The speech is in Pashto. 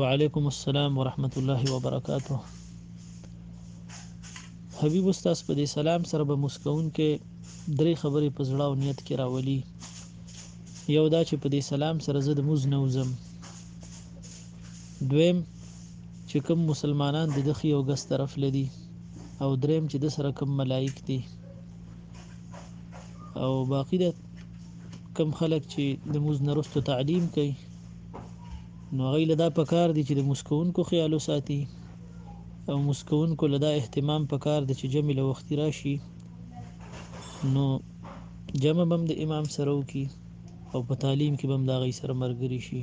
وعلیکم السلام ورحمت الله وبرکاته حبیب استاد په دې سلام سره به مسکون کې درې خبرې په زړه او نیت کې راولي یو دا چې په دې سلام سره زه د موز نه وزم دویم چې کوم مسلمانان د دخي او ګس طرف لدی او دریم چې د سره کوم ملائک دي او باقی د کم خلک چې د موز نرستو تعلیم کوي نو غیله دا پکار دي چې د مسکونکو خیال وساتي او مسکونکو لدا اهتمام پکار دي چې جمع له وخت راشي نو جمع بم د امام سره وکي او په تعلیم کې بم دا غي سره مرګري شي